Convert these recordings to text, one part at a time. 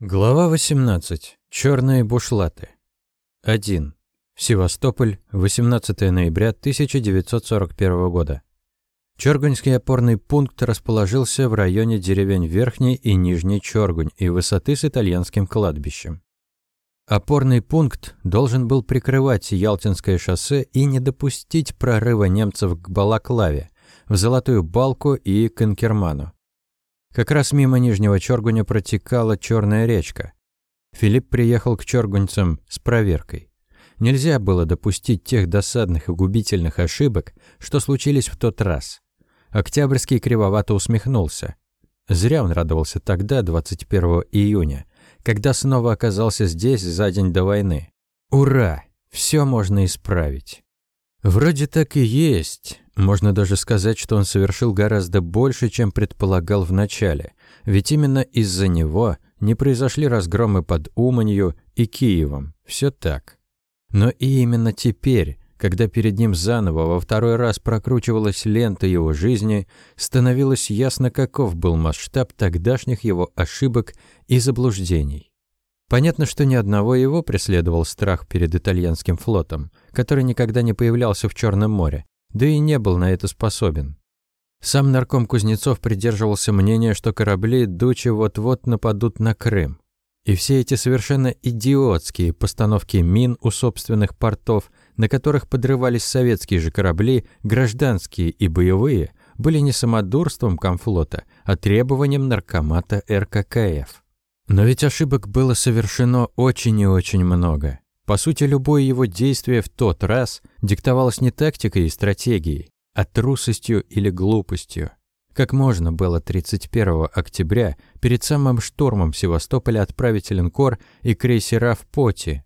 Глава 18. Черные бушлаты. 1. Севастополь, 18 ноября 1941 года. Чоргуньский опорный пункт расположился в районе деревень Верхний и Нижний Чоргунь и высоты с итальянским кладбищем. Опорный пункт должен был прикрывать Ялтинское шоссе и не допустить прорыва немцев к Балаклаве, в Золотую Балку и к Инкерману. Как раз мимо Нижнего Чоргуня протекала Черная речка. Филипп приехал к чоргуньцам с проверкой. Нельзя было допустить тех досадных и губительных ошибок, что случились в тот раз. Октябрьский кривовато усмехнулся. Зря он радовался тогда, 21 июня, когда снова оказался здесь за день до войны. Ура! Все можно исправить. Вроде так и есть. Можно даже сказать, что он совершил гораздо больше, чем предполагал вначале. Ведь именно из-за него не произошли разгромы под Уманью и Киевом. Все так. Но и именно теперь, когда перед ним заново во второй раз прокручивалась лента его жизни, становилось ясно, каков был масштаб тогдашних его ошибок и заблуждений. Понятно, что ни одного его преследовал страх перед итальянским флотом, который никогда не появлялся в Черном море, да и не был на это способен. Сам нарком Кузнецов придерживался мнения, что корабли Дучи вот-вот нападут на Крым. И все эти совершенно идиотские постановки мин у собственных портов, на которых подрывались советские же корабли, гражданские и боевые, были не самодурством комфлота, а требованием наркомата РККФ. Но ведь ошибок было совершено очень и очень много. По сути, любое его действие в тот раз диктовалось не тактикой и стратегией, а трусостью или глупостью. Как можно было 31 октября перед самым штурмом Севастополя отправить линкор и крейсера в поте?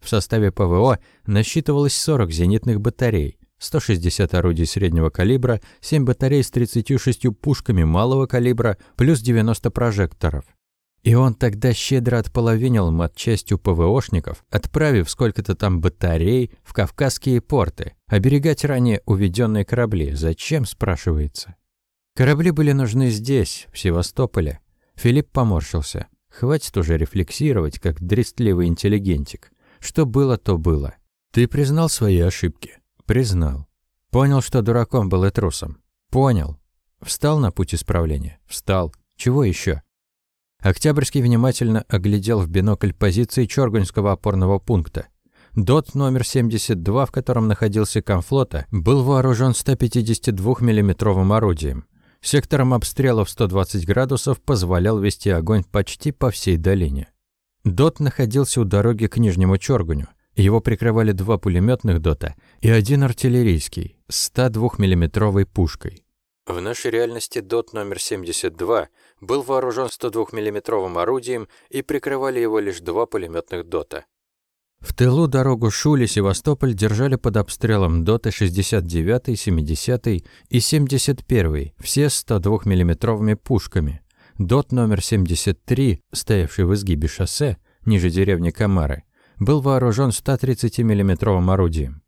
В составе ПВО насчитывалось 40 зенитных батарей, 160 орудий среднего калибра, 7 батарей с 36 пушками малого калибра, плюс 90 прожекторов. И он тогда щедро отполовинил матчастью ПВОшников, отправив сколько-то там батарей в кавказские порты, оберегать ранее уведенные корабли. Зачем, спрашивается? Корабли были нужны здесь, в Севастополе. Филипп поморщился. Хватит уже рефлексировать, как дрестливый интеллигентик. Что было, то было. Ты признал свои ошибки? Признал. Понял, что дураком был и трусом? Понял. Встал на путь исправления? Встал. Чего еще? Октябрьский внимательно оглядел в бинокль позиции Чоргуньского опорного пункта. ДОТ номер 72, в котором находился комфлота, был вооружен 152 миллиметровым орудием. Сектором обстрела в 120 градусов позволял вести огонь почти по всей долине. ДОТ находился у дороги к Нижнему Чоргуню. Его прикрывали два пулеметных ДОТа и один артиллерийский с 102 миллиметровой пушкой. В нашей реальности ДОТ номер 72 был вооружен 102 миллиметровым орудием и прикрывали его лишь два пулеметных ДОТа. В тылу дорогу Шули-Севастополь держали под обстрелом ДОТы 69, 70 и 71, все с 102 миллиметровыми пушками. ДОТ номер 73, стоявший в изгибе шоссе, ниже деревни Камары, был вооружен 130 миллиметровым орудием.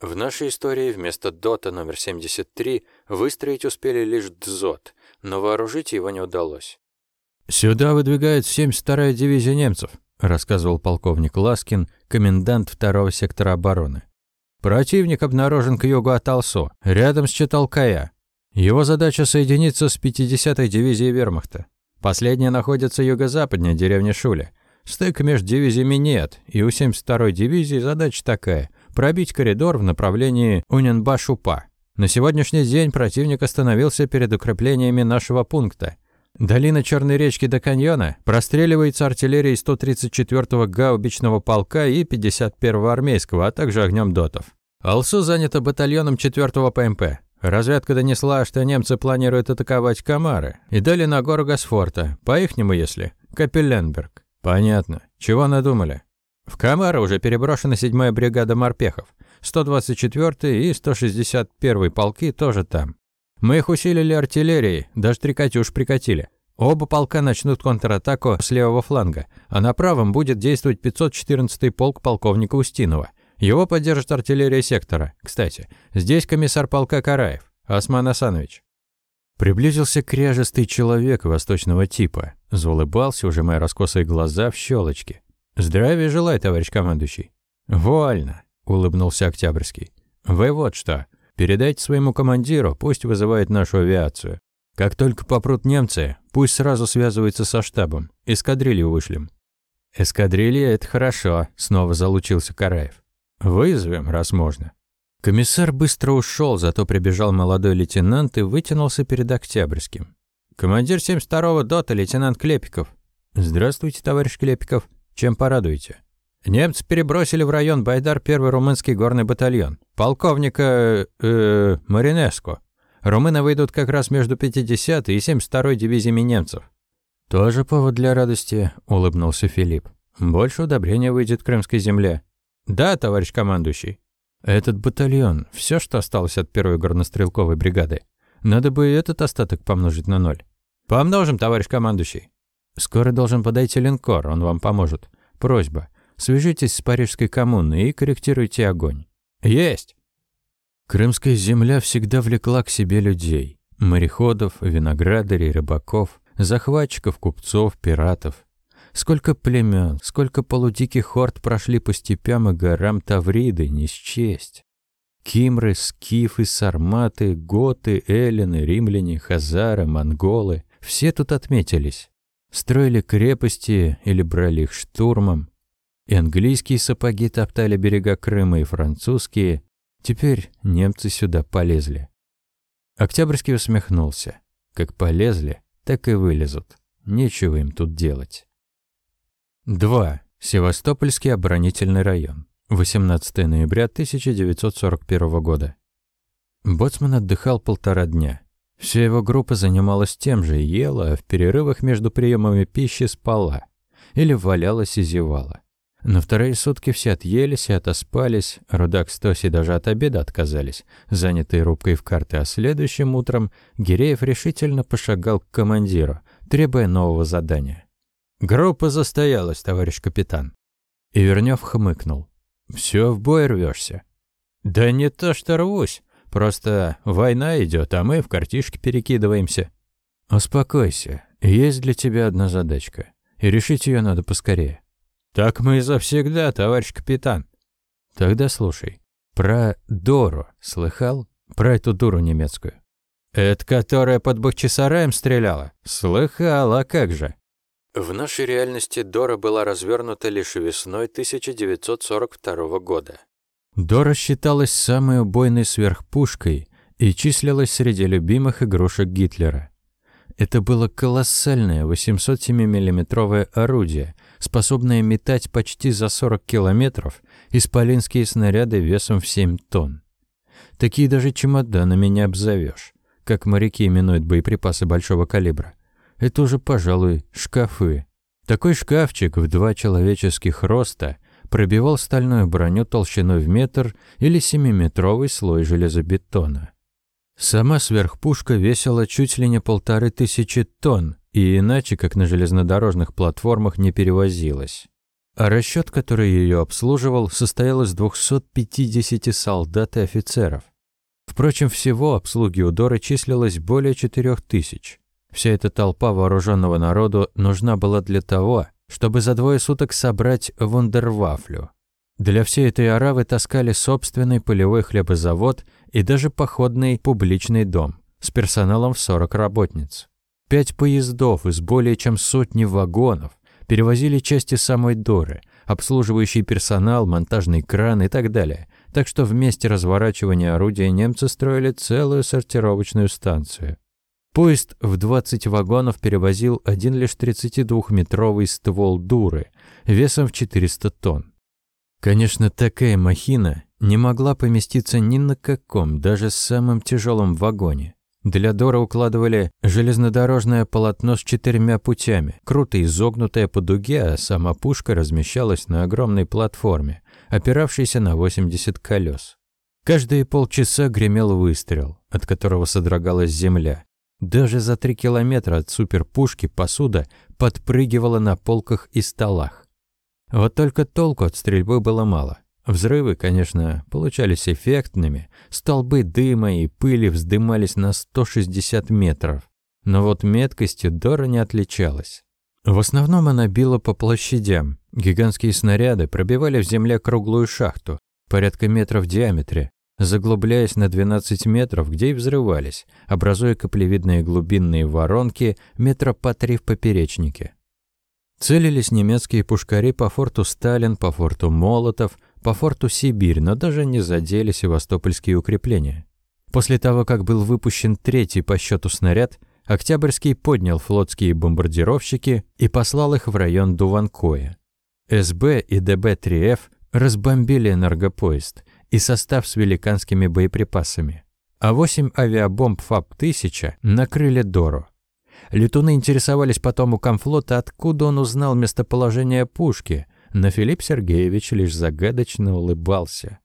В нашей истории вместо ДОТа номер 73 выстроить успели лишь ДЗОТ, но вооружить его не удалось. «Сюда выдвигает 72-я дивизия немцев», рассказывал полковник Ласкин, комендант второго сектора обороны. Противник обнаружен к югу от Алсо, рядом с Читалкая. Его задача соединиться с 50-й дивизией вермахта. Последняя находится юго-западнее деревни Шуля. Стык между дивизиями нет, и у 72-й дивизии задача такая пробить коридор в направлении Уненба-Шупа. На сегодняшний день противник остановился перед укреплениями нашего пункта. Долина Черной речки до каньона простреливается артиллерией 134-го гаубичного полка и 51-го армейского, а также огнем дотов. Алсу занято батальоном 4-го ПМП. Разведка донесла, что немцы планируют атаковать Камары и дали на гору Гасфорта, по-ихнему если, Капелленберг. Понятно. Чего надумали? В Камара уже переброшена 7-я бригада морпехов. 124-й и 161-й полки тоже там. Мы их усилили артиллерией, даже три «Катюш» прикатили. Оба полка начнут контратаку с левого фланга, а на правом будет действовать 514-й полк полковника Устинова. Его поддержит артиллерия сектора. Кстати, здесь комиссар полка Караев, Осман Асанович. Приблизился кряжестый человек восточного типа. Заулыбался, ужимая раскосые глаза в щелочки. «Здравия желаю, товарищ командующий». «Вольно», — улыбнулся Октябрьский. «Вы вот что. Передайте своему командиру, пусть вызывает нашу авиацию. Как только попрут немцы, пусть сразу связывается со штабом. Эскадрилью вышлем». «Эскадрилья — это хорошо», — снова залучился Караев. «Вызовем, раз можно». Комиссар быстро ушел, зато прибежал молодой лейтенант и вытянулся перед Октябрьским. «Командир 72-го ДОТа, лейтенант Клепиков». «Здравствуйте, товарищ Клепиков. Чем порадуете?» «Немцы перебросили в район Байдар первый румынский горный батальон. Полковника... э Маринеско. Румыны выйдут как раз между 50-й и 72-й дивизиями немцев». «Тоже повод для радости», — улыбнулся Филипп. «Больше удобрения выйдет крымской земле». «Да, товарищ командующий». «Этот батальон — все, что осталось от первой горнострелковой бригады. Надо бы этот остаток помножить на ноль». «Помножим, товарищ командующий». «Скоро должен подойти линкор, он вам поможет. Просьба. Свяжитесь с Парижской коммуной и корректируйте огонь». «Есть!» Крымская земля всегда влекла к себе людей. Мореходов, виноградарей, рыбаков, захватчиков, купцов, пиратов. Сколько племен, сколько полудиких хорд прошли по степям и горам Тавриды, не счесть. Кимры, скифы, сарматы, готы, эллины, римляне, хазары, монголы – все тут отметились. Строили крепости или брали их штурмом. И английские сапоги топтали берега Крыма, и французские. Теперь немцы сюда полезли. Октябрьский усмехнулся. Как полезли, так и вылезут. Нечего им тут делать. 2. Севастопольский оборонительный район. 18 ноября 1941 года. Боцман отдыхал полтора дня. Вся его группа занималась тем же, ела, а в перерывах между приемами пищи спала. Или валялась и зевала. На вторые сутки все отъелись и отоспались, Рудак с Тоси даже от обеда отказались, занятые рубкой в карты, а следующим утром Гиреев решительно пошагал к командиру, требуя нового задания. «Группа застоялась, товарищ капитан». И Вернёв хмыкнул. «Всё в бой рвёшься». «Да не то что рвусь, просто война идёт, а мы в картишке перекидываемся». «Успокойся, есть для тебя одна задачка, и решить её надо поскорее». «Так мы и завсегда, товарищ капитан». «Тогда слушай. Про Дору слыхал? Про эту дуру немецкую?» «Это которая под Бахчисараем стреляла?» «Слыхал, а как же?» В нашей реальности Дора была развернута лишь весной 1942 года. Дора считалась самой убойной сверхпушкой и числилась среди любимых игрушек Гитлера. Это было колоссальное 807 миллиметровое орудие, способное метать почти за 40 километров исполинские снаряды весом в 7 тонн. Такие даже чемоданами не обзовешь, как моряки именуют боеприпасы большого калибра. Это уже, пожалуй, шкафы. Такой шкафчик в два человеческих роста пробивал стальную броню толщиной в метр или семиметровый слой железобетона. Сама сверхпушка весила чуть ли не полторы тысячи тонн и иначе, как на железнодорожных платформах, не перевозилась. А расчет, который ее обслуживал, состоял из 250 солдат и офицеров. Впрочем, всего обслуги у Доры числилось более 4000. Вся эта толпа вооруженного народу нужна была для того, чтобы за двое суток собрать вундервафлю. Для всей этой аравы таскали собственный полевой хлебозавод и даже походный публичный дом с персоналом в 40 работниц. Пять поездов из более чем сотни вагонов перевозили части самой Доры, обслуживающий персонал, монтажный кран и так далее. Так что вместе разворачивания орудия немцы строили целую сортировочную станцию. Поезд в 20 вагонов перевозил один лишь 32-метровый ствол дуры, весом в 400 тонн. Конечно, такая махина не могла поместиться ни на каком, даже самом тяжелом вагоне. Для Дора укладывали железнодорожное полотно с четырьмя путями, круто изогнутое по дуге, а сама пушка размещалась на огромной платформе, опиравшейся на 80 колес. Каждые полчаса гремел выстрел, от которого содрогалась земля. Даже за три километра от суперпушки посуда подпрыгивала на полках и столах. Вот только толку от стрельбы было мало. Взрывы, конечно, получались эффектными, столбы дыма и пыли вздымались на 160 метров. Но вот меткостью Дора не отличалась. В основном она била по площадям. Гигантские снаряды пробивали в земле круглую шахту, порядка метров в диаметре, заглубляясь на 12 метров, где и взрывались, образуя каплевидные глубинные воронки метра по три в поперечнике. Целились немецкие пушкари по форту Сталин, по форту Молотов, по форту Сибирь, но даже не задели севастопольские укрепления. После того, как был выпущен третий по счету снаряд, Октябрьский поднял флотские бомбардировщики и послал их в район Дуванкоя. СБ и ДБ-3Ф разбомбили энергопоезд и состав с великанскими боеприпасами, а восемь авиабомб ФАП-1000 накрыли Дору. Летуны интересовались потом у комфлота, откуда он узнал местоположение пушки, но Филипп Сергеевич лишь загадочно улыбался.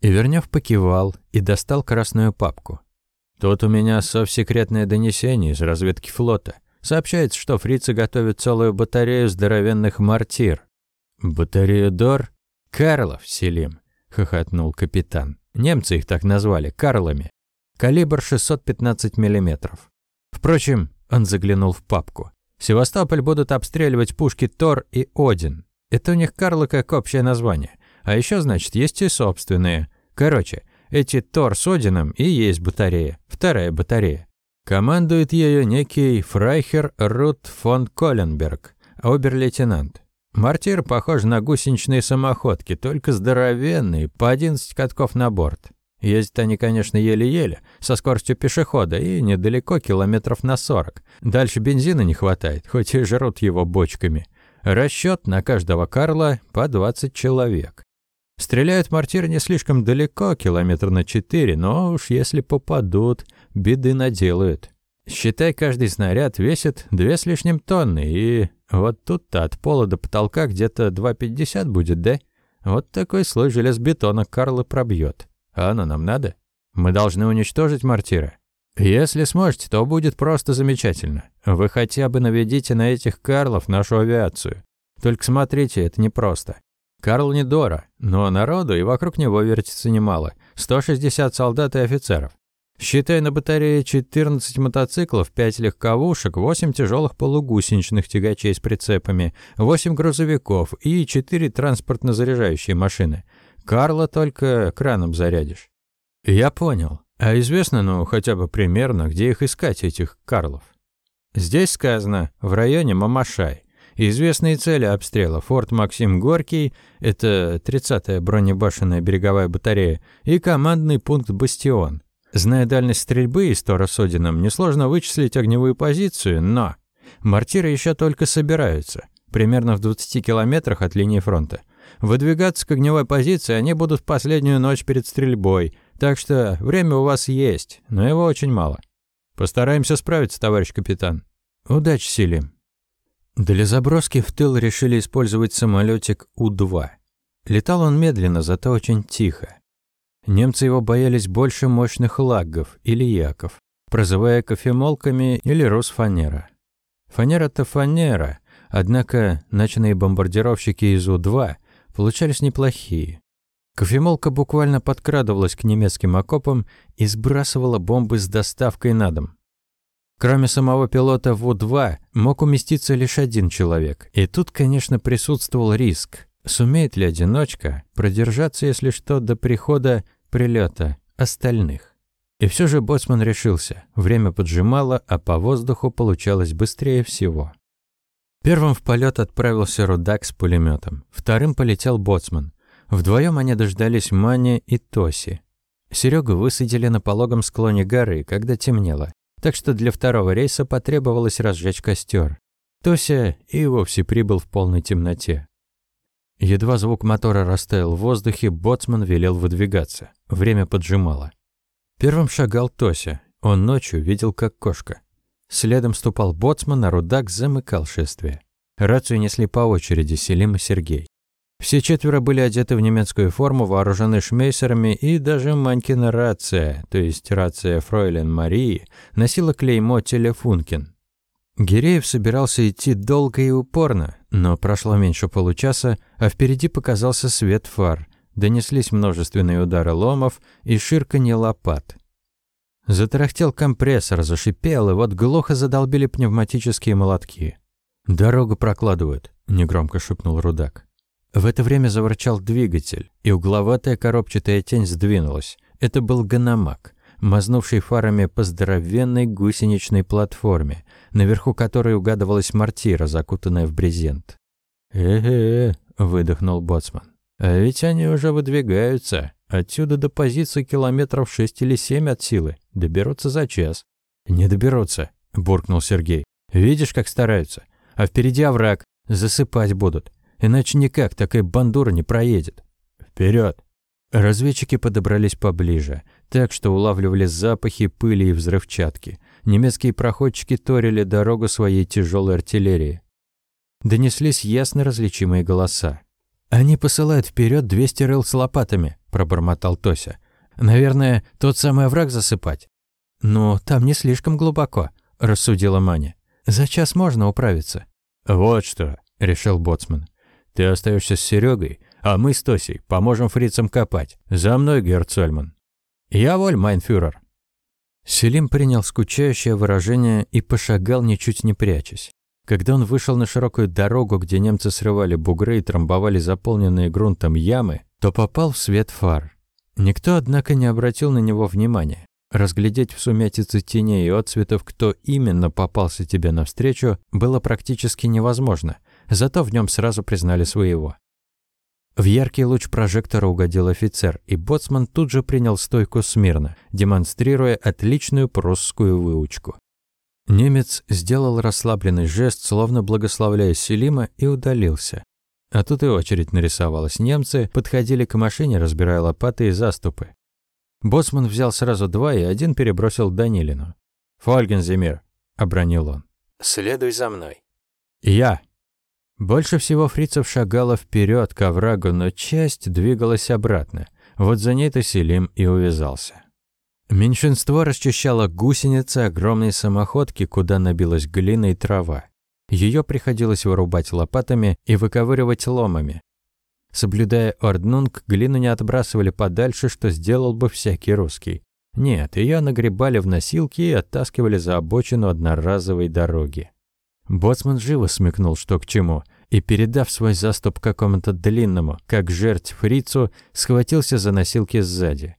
И Вернёв покивал и достал красную папку. «Тут у меня совсекретное донесение из разведки флота. Сообщается, что фрицы готовят целую батарею здоровенных мортир». «Батарею Дор?» «Карлов, Селим», — хохотнул капитан. Немцы их так назвали, Карлами. Калибр 615 миллиметров. Впрочем, он заглянул в папку. Севастополь будут обстреливать пушки Тор и Один. Это у них Карлы как общее название. А еще, значит, есть и собственные. Короче, эти Тор с Одином и есть батарея. Вторая батарея. Командует ею некий Фрайхер Рут фон Коленберг, обер-лейтенант. Мортир похож на гусеничные самоходки, только здоровенные, по 11 катков на борт. Ездят они, конечно, еле-еле, со скоростью пешехода и недалеко, километров на 40. Дальше бензина не хватает, хоть и жрут его бочками. Расчет на каждого Карла по 20 человек. Стреляют мортиры не слишком далеко, километр на 4, но уж если попадут, беды наделают. Считай, каждый снаряд весит две с лишним тонны, и вот тут-то от пола до потолка где-то 2,50 будет, да? Вот такой слой железобетона Карла пробьет. А оно нам надо? Мы должны уничтожить мортиры. Если сможете, то будет просто замечательно. Вы хотя бы наведите на этих Карлов нашу авиацию. Только смотрите, это непросто. Карл не Дора, но народу и вокруг него вертится немало. 160 солдат и офицеров. Считай на батарее 14 мотоциклов, 5 легковушек, 8 тяжелых полугусеничных тягачей с прицепами, 8 грузовиков и 4 транспортно-заряжающие машины. Карла только краном зарядишь. Я понял. А известно, ну, хотя бы примерно, где их искать, этих Карлов? Здесь сказано, в районе Мамашай. Известные цели обстрела – форт Максим Горький, это 30-я бронебашенная береговая батарея, и командный пункт «Бастион». Зная дальность стрельбы из Тора с Одином, несложно вычислить огневую позицию, но мортиры еще только собираются, примерно в 20 километрах от линии фронта. Выдвигаться к огневой позиции они будут в последнюю ночь перед стрельбой, так что время у вас есть, но его очень мало. Постараемся справиться, товарищ капитан. Удачи, Селим. Для заброски в тыл решили использовать самолетик У-2. Летал он медленно, зато очень тихо. Немцы его боялись больше мощных лаггов или яков, прозывая кофемолками или Росфанера. Фанера-то фанера, однако ночные бомбардировщики из У-2 получались неплохие. Кофемолка буквально подкрадывалась к немецким окопам и сбрасывала бомбы с доставкой на дом. Кроме самого пилота Ву-2 мог уместиться лишь один человек, и тут, конечно, присутствовал риск. Сумеет ли одиночка продержаться, если что, до прихода прилета остальных? И все же боцман решился. Время поджимало, а по воздуху получалось быстрее всего. Первым в полет отправился Рудак с пулеметом. Вторым полетел боцман. Вдвоем они дождались Мани и Тоси. Серегу высадили на пологом склоне горы, когда темнело. Так что для второго рейса потребовалось разжечь костер. Тося и вовсе прибыл в полной темноте. Едва звук мотора растаял в воздухе, боцман велел выдвигаться. Время поджимало. Первым шагал Тося. Он ночью видел, как кошка. Следом ступал боцман, а Рудак замыкал шествие. Рацию несли по очереди Селим и Сергей. Все четверо были одеты в немецкую форму, вооружены шмейсерами, и даже Манькина рация, то есть рация Фройлен Марии, носила клеймо «Телефункин». Гиреев собирался идти долго и упорно, но прошло меньше получаса, а впереди показался свет фар. донеслись множественные удары ломов и ширканье лопат. Затарахтел компрессор, зашипел, и вот глухо задолбили пневматические молотки. «Дорогу прокладывают», — негромко шепнул Рудак. В это время заворчал двигатель, и угловатая коробчатая тень сдвинулась. Это был гономак, мазнувший фарами по здоровенной гусеничной платформе, наверху которой угадывалась мортира, закутанная в брезент. «Э-э-э», — выдохнул боцман. «А ведь они уже выдвигаются. Отсюда до позиции километров шесть или семь от силы. Доберутся за час». «Не доберутся», — буркнул Сергей. «Видишь, как стараются? А впереди овраг. Засыпать будут. Иначе никак такая бандура не проедет. Вперед! Разведчики подобрались поближе, так что улавливали запахи пыли и взрывчатки. Немецкие проходчики торили дорогу своей тяжелой артиллерии. Донеслись ясно различимые голоса. «Они посылают вперед 200 рыл с лопатами», – пробормотал Тося. «Наверное, тот самый овраг засыпать». «Ну, там не слишком глубоко», – рассудила Маня. «За час можно управиться». «Вот что», — решил Боцман. «Ты остаешься с Серегой, а мы с Тосей поможем фрицам копать. За мной, Герцольман». «Я воль, майнфюрер». Селим принял скучающее выражение и пошагал, ничуть не прячась. Когда он вышел на широкую дорогу, где немцы срывали бугры и трамбовали заполненные грунтом ямы, то попал в свет фар. Никто, однако, не обратил на него внимания. Разглядеть в сумятице теней и отцветов, кто именно попался тебе навстречу, было практически невозможно, зато в нем сразу признали своего. В яркий луч прожектора угодил офицер, и боцман тут же принял стойку смирно, демонстрируя отличную прусскую выучку. Немец сделал расслабленный жест, словно благословляя Селима, и удалился. А тут и очередь нарисовалась. Немцы подходили к машине, разбирая лопаты и заступы. Боцман взял сразу два и один перебросил Данилину. «Фольгензимир», — обронил он. «Следуй за мной». «Я». Больше всего фрицев шагало вперед к оврагу, но часть двигалась обратно. Вот за ней-то Селим и увязался. Меньшинство расчищало гусеницы огромной самоходки, куда набилась глина и трава. Ее приходилось вырубать лопатами и выковыривать ломами. Соблюдая орднунг, глину не отбрасывали подальше, что сделал бы всякий русский. Нет, ее нагребали в носилки и оттаскивали за обочину одноразовой дороги. Боцман живо смекнул, что к чему, и, передав свой заступ какому-то длинному, как жерть фрицу, схватился за носилки сзади.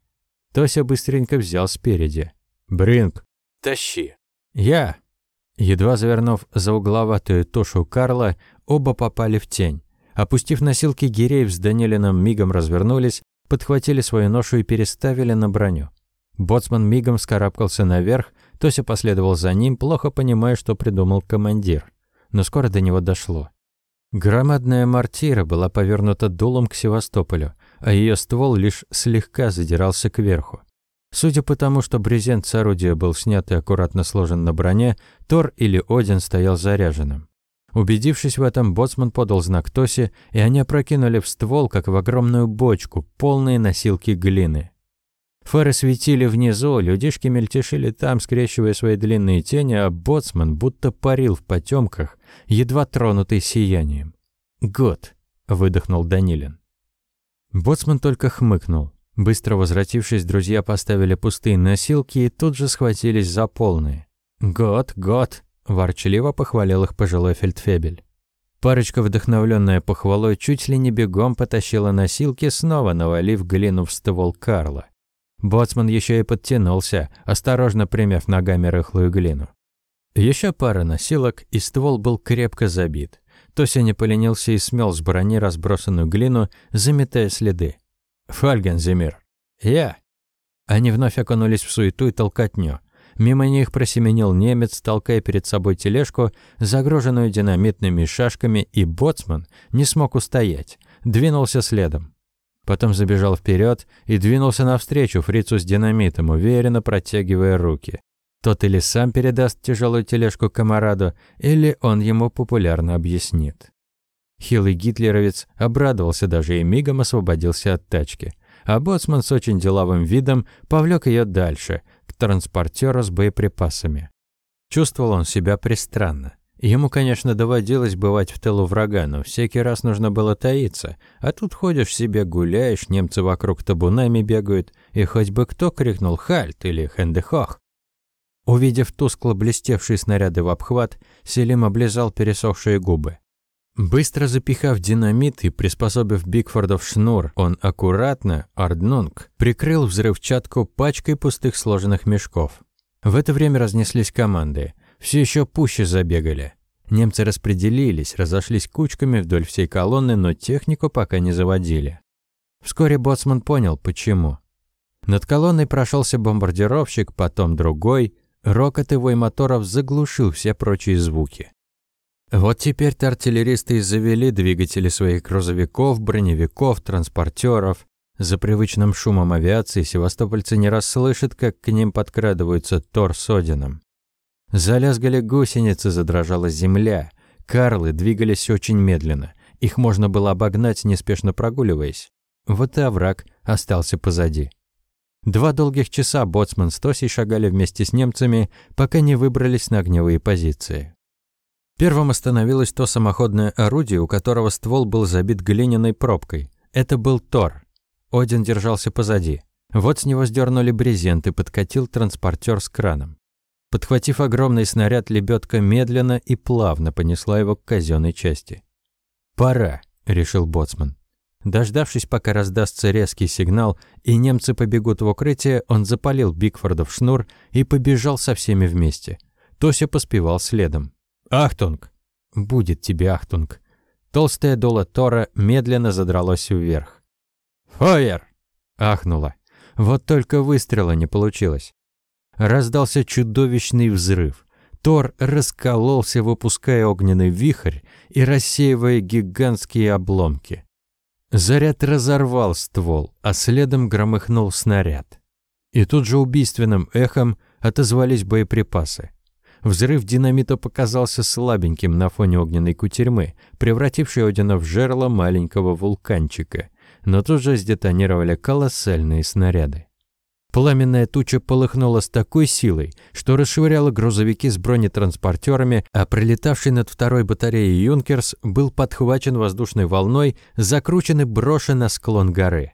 Тося быстренько взял спереди. «Бринг!» «Тащи!» «Я!» Едва завернув за угловатую тушу Карла, оба попали в тень. Опустив носилки, Гиреев с Данилином мигом развернулись, подхватили свою ношу и переставили на броню. Боцман мигом скарабкался наверх, Тося последовал за ним, плохо понимая, что придумал командир. Но скоро до него дошло. Громадная мортира была повернута дулом к Севастополю, а ее ствол лишь слегка задирался кверху. Судя по тому, что брезент с орудия был снят и аккуратно сложен на броне, Тор или Один стоял заряженным. Убедившись в этом, боцман подал знак Тоси, и они опрокинули в ствол, как в огромную бочку, полные носилки глины. Фары светили внизу, людишки мельтешили там, скрещивая свои длинные тени, а боцман будто парил в потемках, едва тронутый сиянием. «Год», — выдохнул Данилин. Боцман только хмыкнул. Быстро возвратившись, друзья поставили пустые носилки и тут же схватились за полные. «Год, год», Ворчливо похвалил их пожилой фельдфебель. Парочка, вдохновленная похвалой, чуть ли не бегом потащила носилки, снова навалив глину в ствол Карла. Боцман еще и подтянулся, осторожно примяв ногами рыхлую глину. Еще пара носилок, и ствол был крепко забит. Тося не поленился и смел с брони разбросанную глину, заметая следы. «Фальгензимир!» «Я!» Они вновь окунулись в суету и толкотню. Мимо них просеменил немец, толкая перед собой тележку, загруженную динамитными шашками, и боцман не смог устоять, двинулся следом. Потом забежал вперед и двинулся навстречу фрицу с динамитом, уверенно протягивая руки. Тот или сам передаст тяжелую тележку комараду, или он ему популярно объяснит. Хилый гитлеровец обрадовался даже и мигом освободился от тачки. А боцман с очень деловым видом повлек ее дальше, к транспортеру с боеприпасами. Чувствовал он себя пристранно. Ему, конечно, доводилось бывать в тылу врага, но всякий раз нужно было таиться. А тут ходишь себе, гуляешь, немцы вокруг табунами бегают, и хоть бы кто крикнул «Хальт» или «Хендехох». Увидев тускло блестевшие снаряды в обхват, Селим облизал пересохшие губы. Быстро запихав динамит и приспособив Бигфордов шнур, он аккуратно, орднунг, прикрыл взрывчатку пачкой пустых сложенных мешков. В это время разнеслись команды все еще пуще забегали. Немцы распределились, разошлись кучками вдоль всей колонны, но технику пока не заводили. Вскоре боцман понял, почему. Над колонной прошелся бомбардировщик, потом другой. Рокот и вой моторов заглушил все прочие звуки. Вот теперь-то артиллеристы и завели двигатели своих грузовиков, броневиков, транспортеров. За привычным шумом авиации севастопольцы не расслышат, как к ним подкрадываются Тор с Одином. Залязгали гусеницы, задрожала земля. Карлы двигались очень медленно. Их можно было обогнать, неспешно прогуливаясь. Вот и овраг остался позади. Два долгих часа боцман с Тосей шагали вместе с немцами, пока не выбрались на огневые позиции. Первым остановилось то самоходное орудие, у которого ствол был забит глиняной пробкой. Это был Тор. Один держался позади. Вот с него сдернули брезент и подкатил транспортер с краном. Подхватив огромный снаряд, лебедка медленно и плавно понесла его к казенной части. «Пора», — решил боцман. Дождавшись, пока раздастся резкий сигнал, и немцы побегут в укрытие, он запалил Бигфордов шнур и побежал со всеми вместе. Тося поспевал следом. «Achtung!» «Будет тебе Achtung!» Толстое дуло Тора медленно задралось вверх. «Feuer!» — ахнуло. Вот только выстрела не получилось. Раздался чудовищный взрыв. Тор раскололся, выпуская огненный вихрь и рассеивая гигантские обломки. Заряд разорвал ствол, а следом громыхнул снаряд. И тут же убийственным эхом отозвались боеприпасы. Взрыв динамита показался слабеньким на фоне огненной кутерьмы, превратившей Одина в жерло маленького вулканчика, но тут же сдетонировали колоссальные снаряды. Пламенная туча полыхнула с такой силой, что расшвыряла грузовики с бронетранспортерами, а пролетавший над второй батареей «Юнкерс» был подхвачен воздушной волной, закручен и брошен на склон горы.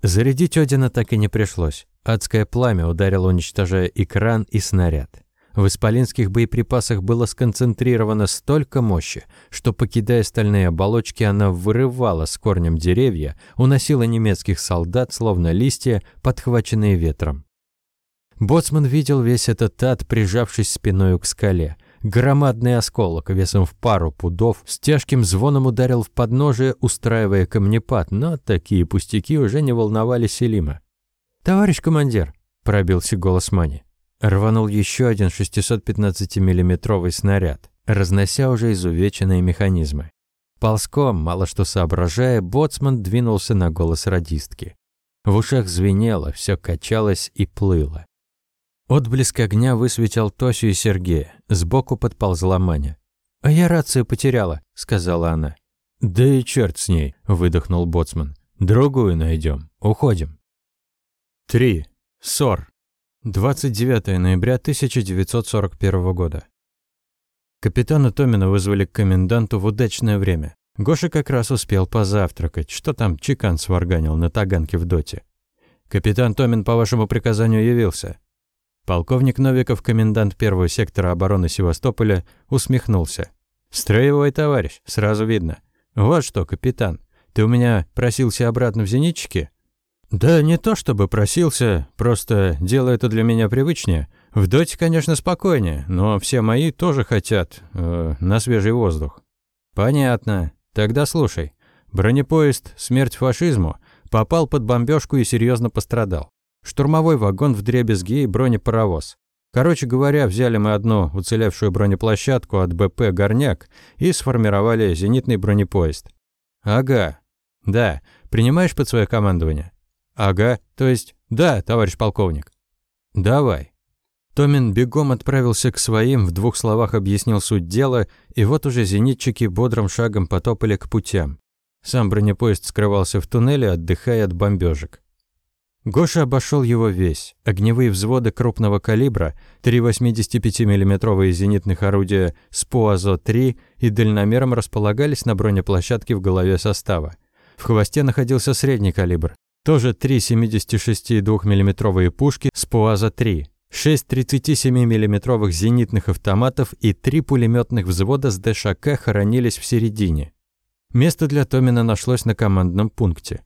Зарядить Одина так и не пришлось. Адское пламя ударило, уничтожая экран и снаряд. В исполинских боеприпасах было сконцентрировано столько мощи, что, покидая стальные оболочки, она вырывала с корнем деревья, уносила немецких солдат, словно листья, подхваченные ветром. Боцман видел весь этот ад, прижавшись спиной к скале. Громадный осколок весом в пару пудов с тяжким звоном ударил в подножие, устраивая камнепад, но такие пустяки уже не волновали Селима. «Товарищ командир», – пробился голос Мани, Рванул еще один 615 миллиметровый снаряд, разнося уже изувеченные механизмы. Ползком, мало что соображая, боцман двинулся на голос радистки. В ушах звенело, все качалось и плыло. Отблеск огня высветил Тосю и Сергея. Сбоку подползла Маня. «А я рацию потеряла», — сказала она. «Да и черт с ней», — выдохнул боцман. «Другую найдем. Уходим». Три. Ссор. 29 ноября 1941 года. Капитана Томина вызвали к коменданту в удачное время. Гоша как раз успел позавтракать. Что там чекан сварганил на таганке в доте? Капитан Томин по вашему приказанию явился. Полковник Новиков, комендант первого сектора обороны Севастополя, усмехнулся. «Строевой товарищ, сразу видно. Вот что, капитан, ты у меня просился обратно в зенитчики?» «Да не то чтобы просился, просто дело это для меня привычнее. В доте, конечно, спокойнее, но все мои тоже хотят э, на свежий воздух». «Понятно. Тогда слушай. Бронепоезд «Смерть фашизму» попал под бомбежку и серьезно пострадал. Штурмовой вагон в дребезги и бронепаровоз. Короче говоря, взяли мы одну уцелевшую бронеплощадку от БП «Горняк» и сформировали зенитный бронепоезд. «Ага. Да. Принимаешь под свое командование?» «Ага, то есть, да, товарищ полковник». «Давай». Томин бегом отправился к своим, в двух словах объяснил суть дела, и вот уже зенитчики бодрым шагом потопали к путям. Сам бронепоезд скрывался в туннеле, отдыхая от бомбежек. Гоша обошел его весь. Огневые взводы крупного калибра, три 85 миллиметровые зенитных орудия СПО-АЗО-3 и дальномером располагались на бронеплощадке в голове состава. В хвосте находился средний калибр, тоже три 76,2 миллиметровые пушки СПО-АЗО-3, шесть 37 миллиметровых зенитных автоматов и три пулеметных взвода с ДШК хоронились в середине. Место для Томина нашлось на командном пункте.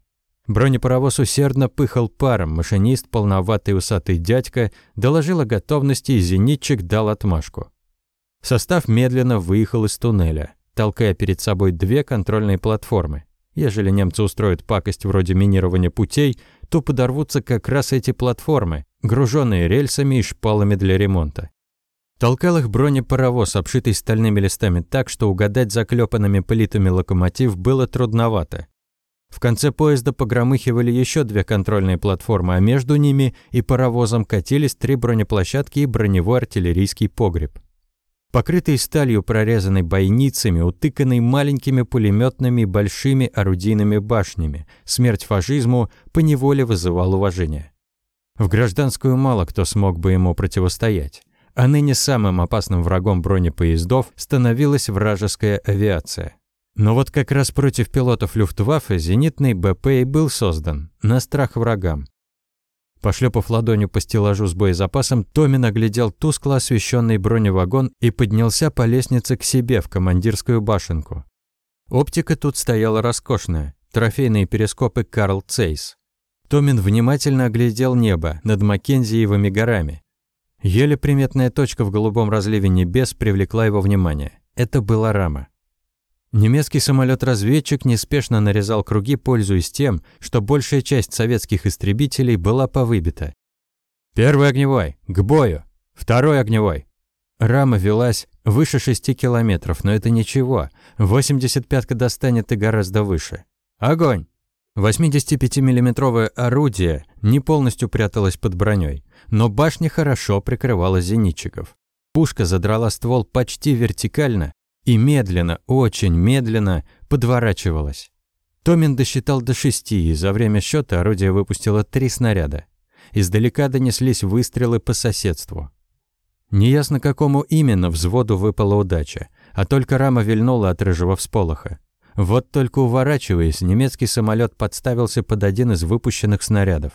Бронепаровоз усердно пыхал паром, машинист, полноватый усатый дядька, доложил о готовности, и зенитчик дал отмашку. Состав медленно выехал из туннеля, толкая перед собой две контрольные платформы. Ежели немцы устроят пакость вроде минирования путей, то подорвутся как раз эти платформы, груженные рельсами и шпалами для ремонта. Толкал их бронепаровоз, обшитый стальными листами так, что угадать заклепанными плитами локомотив было трудновато. В конце поезда погромыхивали еще две контрольные платформы, а между ними и паровозом катились три бронеплощадки и броневой артиллерийский погреб. Покрытый сталью, прорезанной бойницами, утыканный маленькими пулеметными большими орудийными башнями, смерть фашизму поневоле вызывал уважение. В гражданскую мало кто смог бы ему противостоять. А ныне самым опасным врагом бронепоездов становилась вражеская авиация. Но вот как раз против пилотов Люфтваффе зенитный БП и был создан, на страх врагам. Пошлепав ладонью по стеллажу с боезапасом, Томин оглядел тускло освещенный броневагон и поднялся по лестнице к себе в командирскую башенку. Оптика тут стояла роскошная, трофейные перископы Карл Цейс. Томин внимательно оглядел небо над Маккензиевыми горами. Еле приметная точка в голубом разливе небес привлекла его внимание. Это была рама. Немецкий самолет-разведчик неспешно нарезал круги, пользуясь тем, что большая часть советских истребителей была повыбита. «Первый огневой! К бою! Второй огневой!» Рама велась выше 6 километров, но это ничего. 85-ка достанет и гораздо выше. Огонь! 85-миллиметровое орудие не полностью пряталось под броней, но башня хорошо прикрывала зенитчиков. Пушка задрала ствол почти вертикально и медленно, очень медленно подворачивалась. Томин досчитал до шести, и за время счета орудие выпустило три снаряда. Издалека донеслись выстрелы по соседству. Неясно, какому именно взводу выпала удача, а только рама вильнула от рыжего всполоха. Вот только уворачиваясь, немецкий самолет подставился под один из выпущенных снарядов.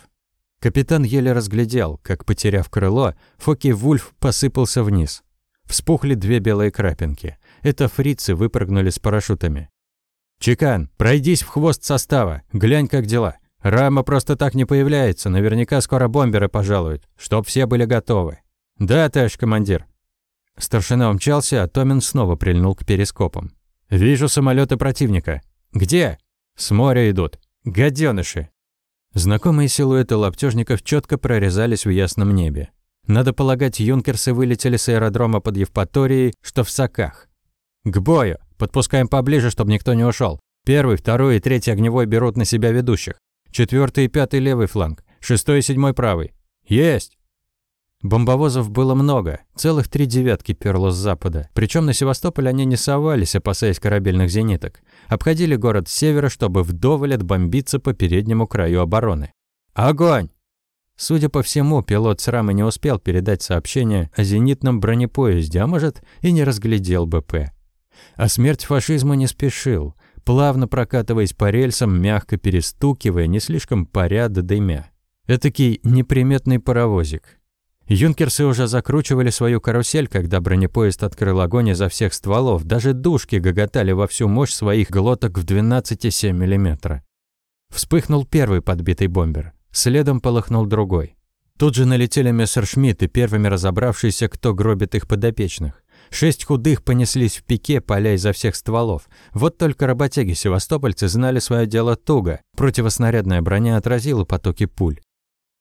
Капитан еле разглядел, как, потеряв крыло, Фоки-Вульф посыпался вниз. Вспухли две белые крапинки. Это фрицы выпрыгнули с парашютами. «Чекан, пройдись в хвост состава, глянь, как дела. Рама просто так не появляется, наверняка скоро бомберы пожалуют, чтоб все были готовы». «Да, товарищ командир». Старшина умчался, а Томин снова прильнул к перископам. «Вижу самолеты противника». «Где?» «С моря идут. Гаденыши». Знакомые силуэты лаптежников четко прорезались в ясном небе. Надо полагать, юнкерсы вылетели с аэродрома под Евпаторией, что в Соках. «К бою! Подпускаем поближе, чтобы никто не ушел. Первый, второй и третий огневой берут на себя ведущих. Четвертый и пятый левый фланг. Шестой и седьмой правый. Есть!» Бомбовозов было много, целых три девятки перло с запада. Причем на Севастополь они не совались, опасаясь корабельных зениток. Обходили город с севера, чтобы вдоволь отбомбиться по переднему краю обороны. «Огонь!» Судя по всему, пилот с рамы не успел передать сообщение о зенитном бронепоезде, а может, и не разглядел БП. А смерть фашизма не спешил, плавно прокатываясь по рельсам, мягко перестукивая, не слишком порядо дымя. Этакий неприметный паровозик. Юнкерсы уже закручивали свою карусель, когда бронепоезд открыл огонь изо всех стволов. Даже душки гоготали во всю мощь своих глоток в 12,7 мм. Вспыхнул первый подбитый бомбер. Следом полыхнул другой. Тут же налетели мессершмитты, первыми разобравшиеся, кто гробит их подопечных. Шесть худых понеслись в пике, поля изо всех стволов. Вот только работяги-севастопольцы знали свое дело туго. Противоснарядная броня отразила потоки пуль.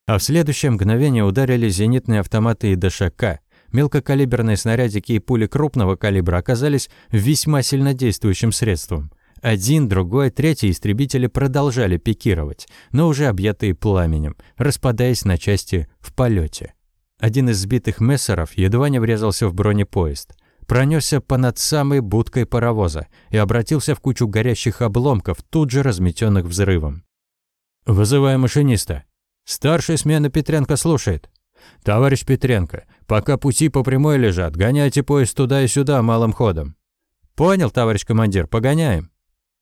А в следующее мгновение ударили зенитные автоматы и ДШК. Мелкокалиберные снарядики и пули крупного калибра оказались весьма сильнодействующим средством. Один, другой, третий истребители продолжали пикировать, но уже объятые пламенем, распадаясь на части в полете. Один из сбитых мессеров едва не врезался в бронепоезд пронесся понад самой будкой паровоза и обратился в кучу горящих обломков, тут же разметенных взрывом. «Вызываю машиниста». Старший смена Петренко слушает. Товарищ Петренко, пока пути по прямой лежат, гоняйте поезд туда и сюда малым ходом. Понял, товарищ командир, погоняем.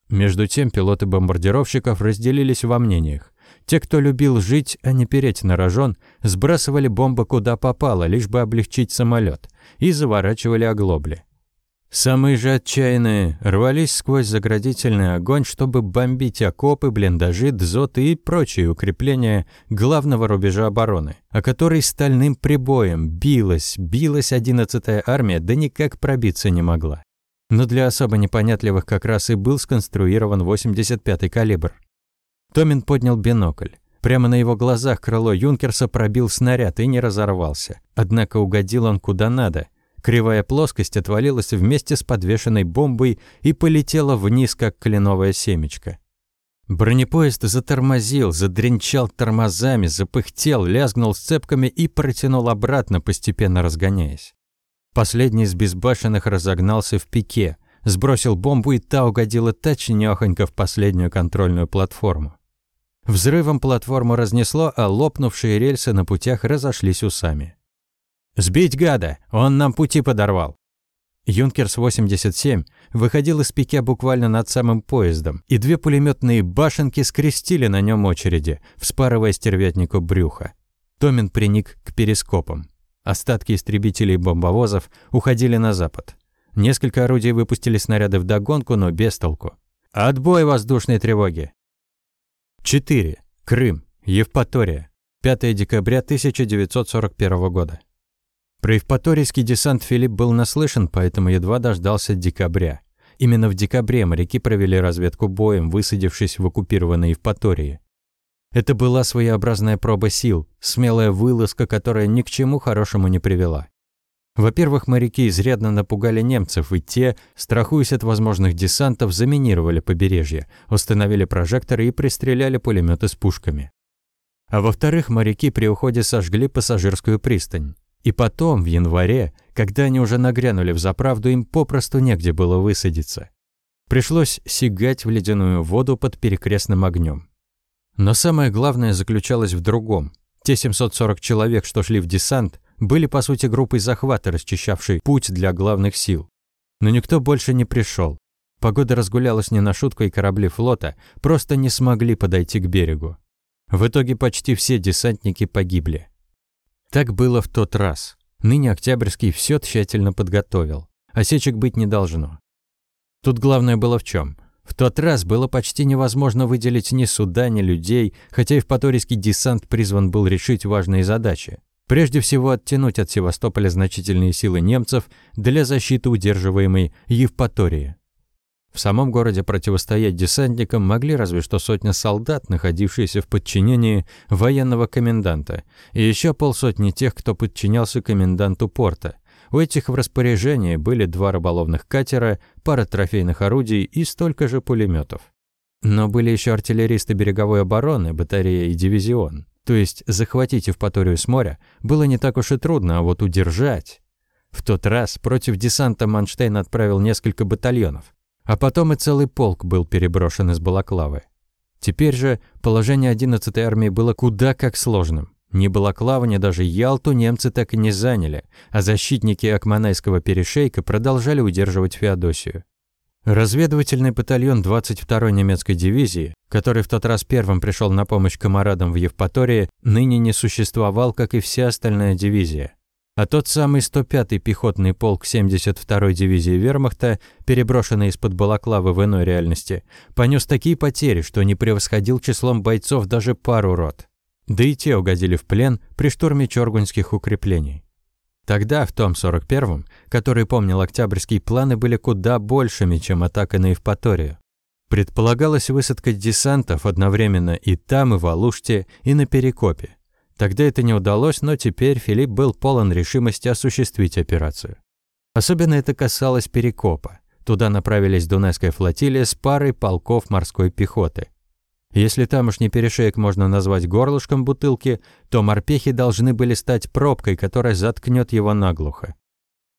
Между тем пилоты бомбардировщиков разделились во мнениях. Те, кто любил жить, а не переть на рожон, сбрасывали бомбы куда попало, лишь бы облегчить самолет, и заворачивали оглобли. Самые же отчаянные рвались сквозь заградительный огонь, чтобы бомбить окопы, блиндажи, дзоты и прочие укрепления главного рубежа обороны, о которой стальным прибоем билась, билась 11-я армия, да никак пробиться не могла. Но для особо непонятливых как раз и был сконструирован 85-й калибр. Томин поднял бинокль. Прямо на его глазах крыло Юнкерса пробил снаряд и не разорвался. Однако угодил он куда надо. Кривая плоскость отвалилась вместе с подвешенной бомбой и полетела вниз, как кленовое семечко. Бронепоезд затормозил, задренчал тормозами, запыхтел, лязгнул сцепками и протянул обратно, постепенно разгоняясь. Последний из безбашенных разогнался в пике, сбросил бомбу, и та угодила точнёхонько в последнюю контрольную платформу. Взрывом платформу разнесло, а лопнувшие рельсы на путях разошлись усами. «Сбить гада! Он нам пути подорвал!» Юнкерс-87 выходил из пике буквально над самым поездом, и две пулеметные башенки скрестили на нем очереди, вспарывая стервятнику брюха. Томин приник к перископам. Остатки истребителей бомбовозов уходили на запад. Несколько орудий выпустили снаряды в догонку, но без толку. Отбой воздушной тревоги. 4. Крым. Евпатория. 5 декабря 1941 года. Про Евпаторийский десант Филипп был наслышан, поэтому едва дождался декабря. Именно в декабре моряки провели разведку боем, высадившись в оккупированной Евпатории. Это была своеобразная проба сил, смелая вылазка, которая ни к чему хорошему не привела. Во-первых, моряки изрядно напугали немцев, и те, страхуясь от возможных десантов, заминировали побережье, установили прожекторы и пристреляли пулеметы с пушками. А во-вторых, моряки при уходе сожгли пассажирскую пристань. И потом, в январе, когда они уже нагрянули в заправду, им попросту негде было высадиться. Пришлось сигать в ледяную воду под перекрестным огнем. Но самое главное заключалось в другом. Те 740 человек, что шли в десант, были по сути группой захвата, расчищавшей путь для главных сил. Но никто больше не пришел. Погода разгулялась не на шутку, и корабли флота просто не смогли подойти к берегу. В итоге почти все десантники погибли. Так было в тот раз. Ныне Октябрьский все тщательно подготовил. Осечек быть не должно. Тут главное было в чем. В тот раз было почти невозможно выделить ни суда, ни людей, хотя и в Паторийский десант призван был решить важные задачи. Прежде всего оттянуть от Севастополя значительные силы немцев для защиты удерживаемой Евпатории. В самом городе противостоять десантникам могли разве что сотня солдат, находившиеся в подчинении военного коменданта, и еще полсотни тех, кто подчинялся коменданту порта, у этих в распоряжении были два рыболовных катера, пара трофейных орудий и столько же пулеметов. Но были еще артиллеристы береговой обороны, батарея и дивизион. То есть захватить Евпаторию с моря было не так уж и трудно, а вот удержать... В тот раз против десанта Манштейн отправил несколько батальонов, а потом и целый полк был переброшен из Балаклавы. Теперь же положение 11-й армии было куда как сложным. Ни Балаклава, ни даже Ялту немцы так и не заняли, а защитники Акманайского перешейка продолжали удерживать Феодосию. Разведывательный батальон 22-й немецкой дивизии, который в тот раз первым пришел на помощь комарадам в Евпатории, ныне не существовал, как и вся остальная дивизия. А тот самый 105-й пехотный полк 72-й дивизии вермахта, переброшенный из-под Балаклавы в иной реальности, понес такие потери, что не превосходил числом бойцов даже пару рот да и те угодили в плен при штурме чоргунских укреплений. Тогда, в том 41-м, который помнил Октябрьский, планы были куда большими, чем атака на Евпаторию. Предполагалась высадка десантов одновременно и там, и в Алуште, и на Перекопе. Тогда это не удалось, но теперь Филипп был полон решимости осуществить операцию. Особенно это касалось Перекопа. Туда направились Дунайская флотилия с парой полков морской пехоты – если тамошний перешеек можно назвать горлышком бутылки, то морпехи должны были стать пробкой, которая заткнет его наглухо.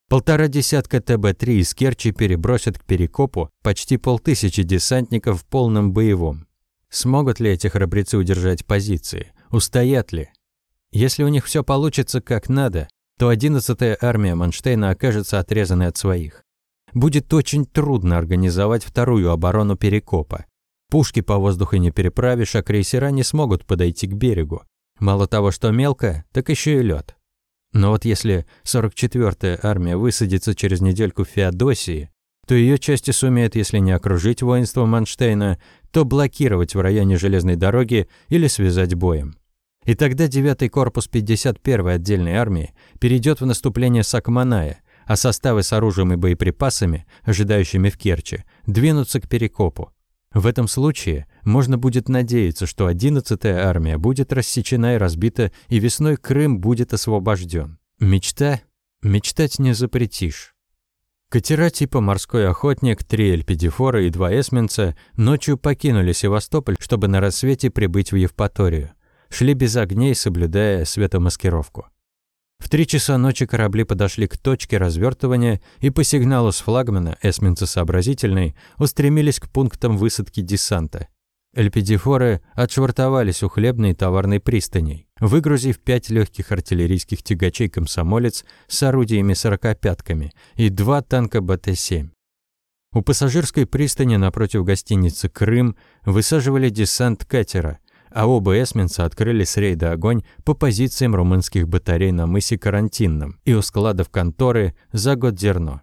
Полтора десятка ТБ-3 из Керчи перебросят к Перекопу почти полтысячи десантников в полном боевом. Смогут ли эти храбрецы удержать позиции? устоят ли. Если у них все получится как надо, то 11-я армия Манштейна окажется отрезанной от своих. Будет очень трудно организовать вторую оборону Перекопа. Пушки по воздуху не переправишь, а крейсера не смогут подойти к берегу. Мало того, что мелко, так еще и лед. Но вот если 44-я армия высадится через недельку в Феодосии, то ее части сумеют, если не окружить воинство Манштейна, то блокировать в районе железной дороги или связать боем. И тогда 9-й корпус 51-й отдельной армии перейдет в наступление Сакманая, а составы с оружием и боеприпасами, ожидающими в Керчи, двинутся к Перекопу. В этом случае можно будет надеяться, что 11-я армия будет рассечена и разбита, и весной Крым будет освобожден. Мечта? Мечтать не запретишь. Катера типа «Морской охотник», три «Эльпидифора» и два «Эсминца» ночью покинули Севастополь, чтобы на рассвете прибыть в Евпаторию. Шли без огней, соблюдая светомаскировку. В три часа ночи корабли подошли к точке развертывания и по сигналу с флагмана, эсминца сообразительный, устремились к пунктам высадки десанта. Эльпидифоры отшвартовались у хлебной и товарной пристаней, выгрузив пять легких артиллерийских тягачей «Комсомолец» с орудиями-сорокопятками и два танка БТ-7. У пассажирской пристани напротив гостиницы «Крым» высаживали десант катера, а оба эсминца открыли с рейда огонь по позициям румынских батарей на мысе Карантинном и у складов конторы за год зерно.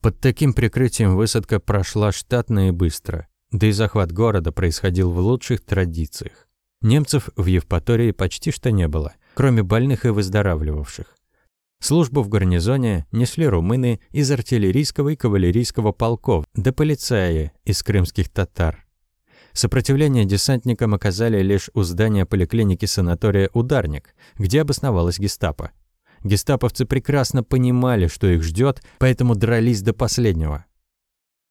Под таким прикрытием высадка прошла штатно и быстро. Да и захват города происходил в лучших традициях. Немцев в Евпатории почти что не было, кроме больных и выздоравливавших. Службу в гарнизоне несли румыны из артиллерийского и кавалерийского полков, да полицаи из крымских татар. Сопротивление десантникам оказали лишь у здания поликлиники санатория «Ударник», где обосновалась гестапо. Гестаповцы прекрасно понимали, что их ждет, поэтому дрались до последнего.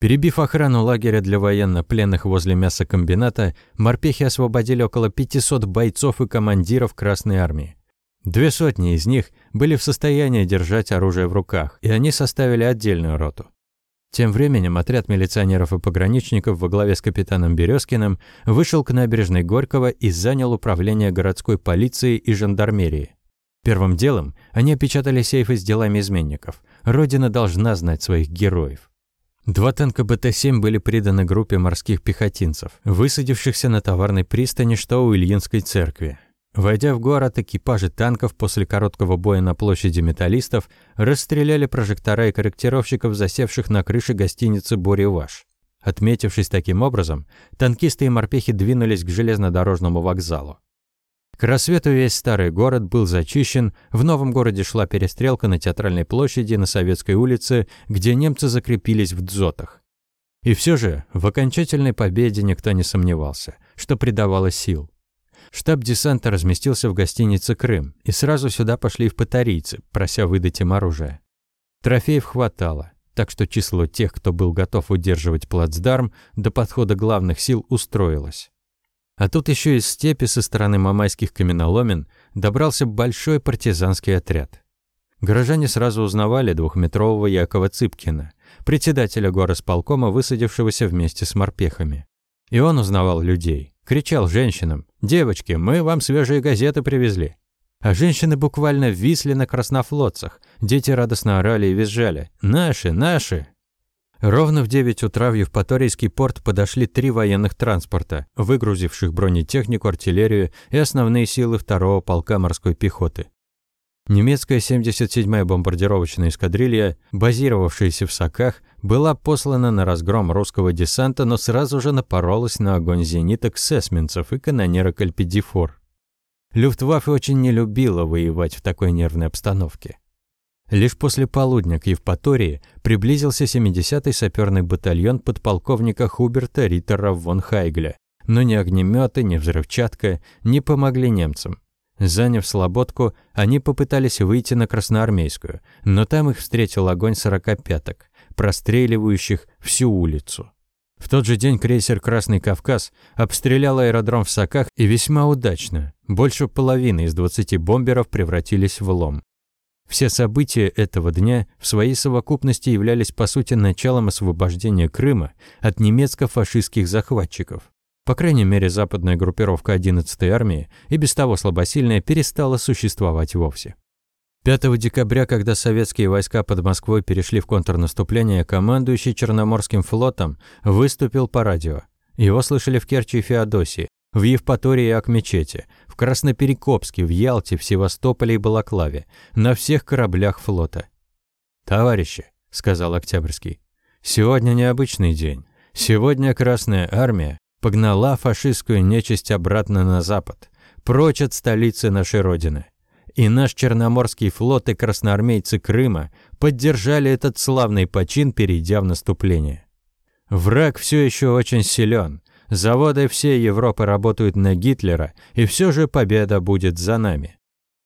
Перебив охрану лагеря для военнопленных возле мясокомбината, морпехи освободили около 500 бойцов и командиров Красной Армии. Две сотни из них были в состоянии держать оружие в руках, и они составили отдельную роту. Тем временем отряд милиционеров и пограничников во главе с капитаном Березкиным вышел к набережной Горького и занял управление городской полицией и жандармерии. Первым делом они опечатали сейфы с делами изменников. Родина должна знать своих героев. Два танка БТ-7 были приданы группе морских пехотинцев, высадившихся на товарной пристани, что у Ильинской церкви. Войдя в город, экипажи танков после короткого боя на площади металлистов расстреляли прожектора и корректировщиков, засевших на крыше гостиницы «Бореваш». Отметившись таким образом, танкисты и морпехи двинулись к железнодорожному вокзалу. К рассвету весь старый город был зачищен, в новом городе шла перестрелка на Театральной площади на Советской улице, где немцы закрепились в дзотах. И все же в окончательной победе никто не сомневался, что придавало сил. Штаб десанта разместился в гостинице «Крым», и сразу сюда пошли в патарийцы, прося выдать им оружие. Трофеев хватало, так что число тех, кто был готов удерживать плацдарм, до подхода главных сил устроилось. А тут еще из степи со стороны мамайских каменоломен добрался большой партизанский отряд. Горожане сразу узнавали двухметрового Якова Цыпкина, председателя горосполкома, высадившегося вместе с морпехами. И он узнавал людей, кричал женщинам «Девочки, мы вам свежие газеты привезли». А женщины буквально висли на краснофлотцах, дети радостно орали и визжали «Наши, наши!». Ровно в 9 утра в Евпаторийский порт подошли три военных транспорта, выгрузивших бронетехнику, артиллерию и основные силы второго полка морской пехоты. Немецкая 77-я бомбардировочная эскадрилья, базировавшаяся в Соках, была послана на разгром русского десанта, но сразу же напоролась на огонь зениток с эсминцев и канонерок Альпидифор. Люфтваффе очень не любила воевать в такой нервной обстановке. Лишь после полудня к Евпатории приблизился 70-й саперный батальон подполковника Хуберта Риттера фон Хайгля, но ни огнеметы, ни взрывчатка не помогли немцам. Заняв Слободку, они попытались выйти на Красноармейскую, но там их встретил огонь сорокопяток, простреливающих всю улицу. В тот же день крейсер «Красный Кавказ» обстрелял аэродром в Соках и весьма удачно. Больше половины из 20 бомберов превратились в лом. Все события этого дня в своей совокупности являлись по сути началом освобождения Крыма от немецко-фашистских захватчиков. По крайней мере, западная группировка 11-й армии, и без того слабосильная, перестала существовать вовсе. 5 декабря, когда советские войска под Москвой перешли в контрнаступление, командующий Черноморским флотом выступил по радио. Его слышали в Керчи и Феодосии, в Евпатории и Акмечете, в Красноперекопске, в Ялте, в Севастополе и Балаклаве, на всех кораблях флота. «Товарищи», — сказал Октябрьский, — «сегодня необычный день. Сегодня Красная Армия погнала фашистскую нечисть обратно на запад, прочь от столицы нашей Родины. И наш Черноморский флот и красноармейцы Крыма поддержали этот славный почин, перейдя в наступление. Враг все еще очень силен. Заводы всей Европы работают на Гитлера, и все же победа будет за нами.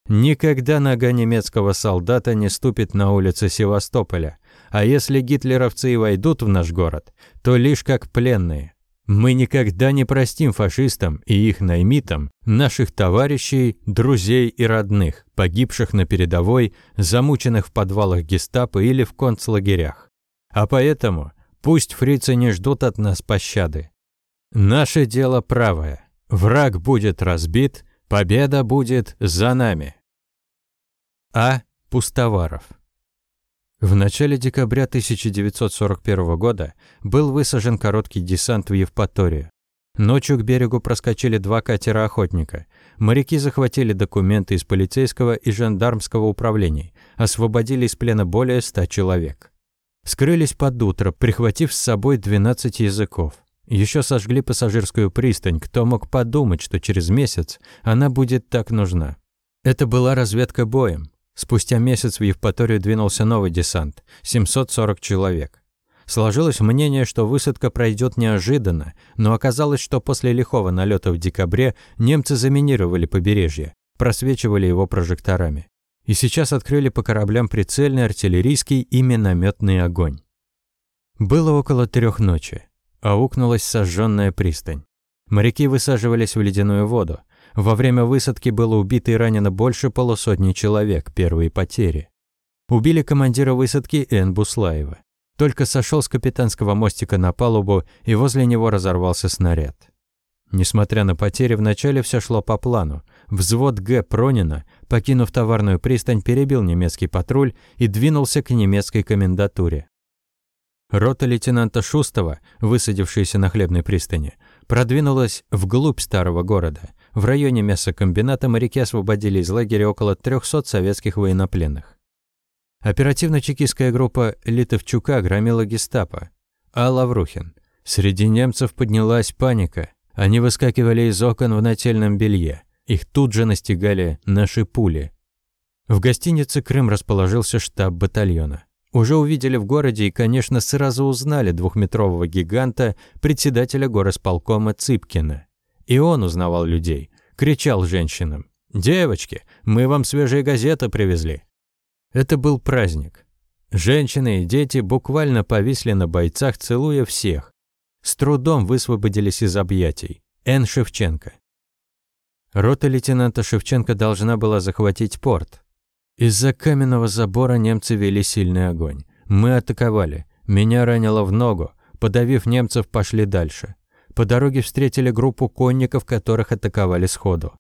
Никогда нога немецкого солдата не ступит на улицы Севастополя, а если гитлеровцы и войдут в наш город, то лишь как пленные. Мы никогда не простим фашистам и их наймитам наших товарищей, друзей и родных, погибших на передовой, замученных в подвалах гестапо или в концлагерях. А поэтому пусть фрицы не ждут от нас пощады. Наше дело правое. Враг будет разбит, победа будет за нами. А. Пустоваров в начале декабря 1941 года был высажен короткий десант в Евпаторию. Ночью к берегу проскочили два катера-охотника. Моряки захватили документы из полицейского и жандармского управлений, освободили из плена более ста человек. Скрылись под утро, прихватив с собой 12 языков. Еще сожгли пассажирскую пристань, кто мог подумать, что через месяц она будет так нужна. Это была разведка боем. Спустя месяц в Евпаторию двинулся новый десант – 740 человек. Сложилось мнение, что высадка пройдет неожиданно, но оказалось, что после лихого налета в декабре немцы заминировали побережье, просвечивали его прожекторами. И сейчас открыли по кораблям прицельный артиллерийский и минометный огонь. Было около трех ночи. Аукнулась сожженная пристань. Моряки высаживались в ледяную воду. Во время высадки было убито и ранено больше полусотни человек, первые потери. Убили командира высадки Н. Буслаева. Только сошел с капитанского мостика на палубу, и возле него разорвался снаряд. Несмотря на потери, вначале все шло по плану. Взвод Г. Пронина, покинув товарную пристань, перебил немецкий патруль и двинулся к немецкой комендатуре. Рота лейтенанта Шустова, высадившаяся на хлебной пристани, продвинулась вглубь старого города – в районе мясокомбината моряки освободили из лагеря около 300 советских военнопленных. Оперативно-чекистская группа Литовчука громила гестапо. А Лаврухин. Среди немцев поднялась паника. Они выскакивали из окон в нательном белье. Их тут же настигали наши пули. В гостинице «Крым» расположился штаб батальона. Уже увидели в городе и, конечно, сразу узнали двухметрового гиганта, председателя горосполкома Цыпкина. И он узнавал людей, кричал женщинам. «Девочки, мы вам свежие газеты привезли». Это был праздник. Женщины и дети буквально повисли на бойцах, целуя всех. С трудом высвободились из объятий. Н. Шевченко. Рота лейтенанта Шевченко должна была захватить порт. Из-за каменного забора немцы вели сильный огонь. Мы атаковали. Меня ранило в ногу. Подавив немцев, пошли дальше. По дороге встретили группу конников, которых атаковали сходу.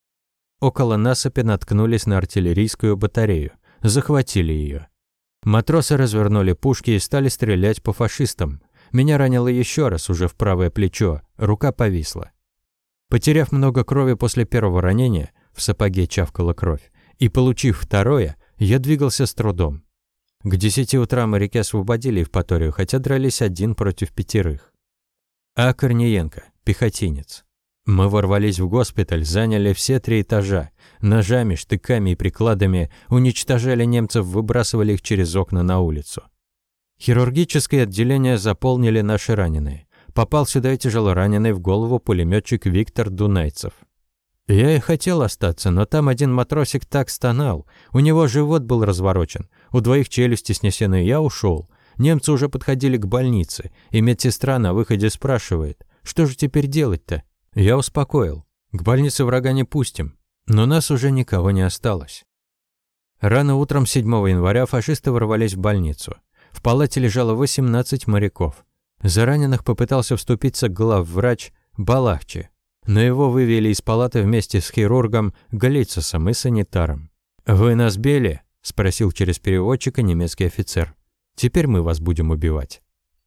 Около насыпи наткнулись на артиллерийскую батарею, захватили ее. Матросы развернули пушки и стали стрелять по фашистам. Меня ранило еще раз, уже в правое плечо, рука повисла. Потеряв много крови после первого ранения, в сапоге чавкала кровь, и получив второе, я двигался с трудом. К десяти утра моряки освободили Евпаторию, хотя дрались один против пятерых. А. Корниенко, пехотинец. Мы ворвались в госпиталь, заняли все три этажа. Ножами, штыками и прикладами уничтожали немцев, выбрасывали их через окна на улицу. Хирургическое отделение заполнили наши раненые. Попал сюда и тяжелораненый в голову пулеметчик Виктор Дунайцев. Я и хотел остаться, но там один матросик так стонал. У него живот был разворочен, у двоих челюсти снесены, я ушел. Немцы уже подходили к больнице, и медсестра на выходе спрашивает, что же теперь делать-то? Я успокоил. К больнице врага не пустим. Но нас уже никого не осталось. Рано утром 7 января фашисты ворвались в больницу. В палате лежало 18 моряков. За раненых попытался вступиться главврач Балахчи. но его вывели из палаты вместе с хирургом Галицесом и санитаром. «Вы нас били?» – спросил через переводчика немецкий офицер. «Теперь мы вас будем убивать».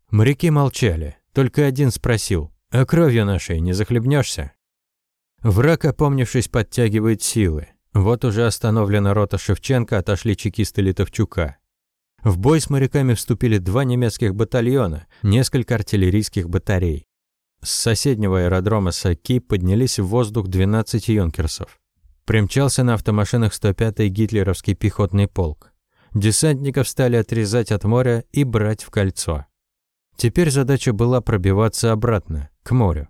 Моряки молчали, только один спросил, «А кровью нашей не захлебнешься?» Враг, опомнившись, подтягивает силы. Вот уже остановлена рота Шевченко, отошли чекисты Литовчука. В бой с моряками вступили два немецких батальона, несколько артиллерийских батарей. С соседнего аэродрома Саки поднялись в воздух 12 юнкерсов. Примчался на автомашинах 105-й гитлеровский пехотный полк. Десантников стали отрезать от моря и брать в кольцо. Теперь задача была пробиваться обратно, к морю.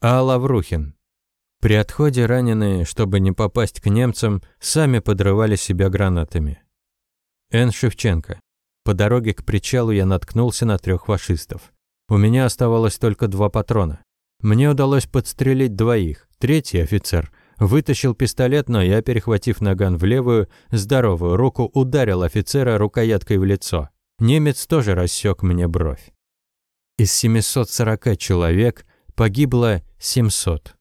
А Лаврухин? При отходе раненые, чтобы не попасть к немцам, сами подрывали себя гранатами. Н. Шевченко. По дороге к причалу я наткнулся на трех фашистов. У меня оставалось только два патрона. Мне удалось подстрелить двоих. Третий офицер вытащил пистолет, но я, перехватив наган в левую, здоровую руку, ударил офицера рукояткой в лицо. Немец тоже рассек мне бровь. Из 740 человек погибло 700.